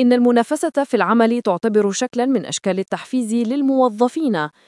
إن المنافسة في العمل تعتبر شكلاً من أشكال التحفيز للموظفين.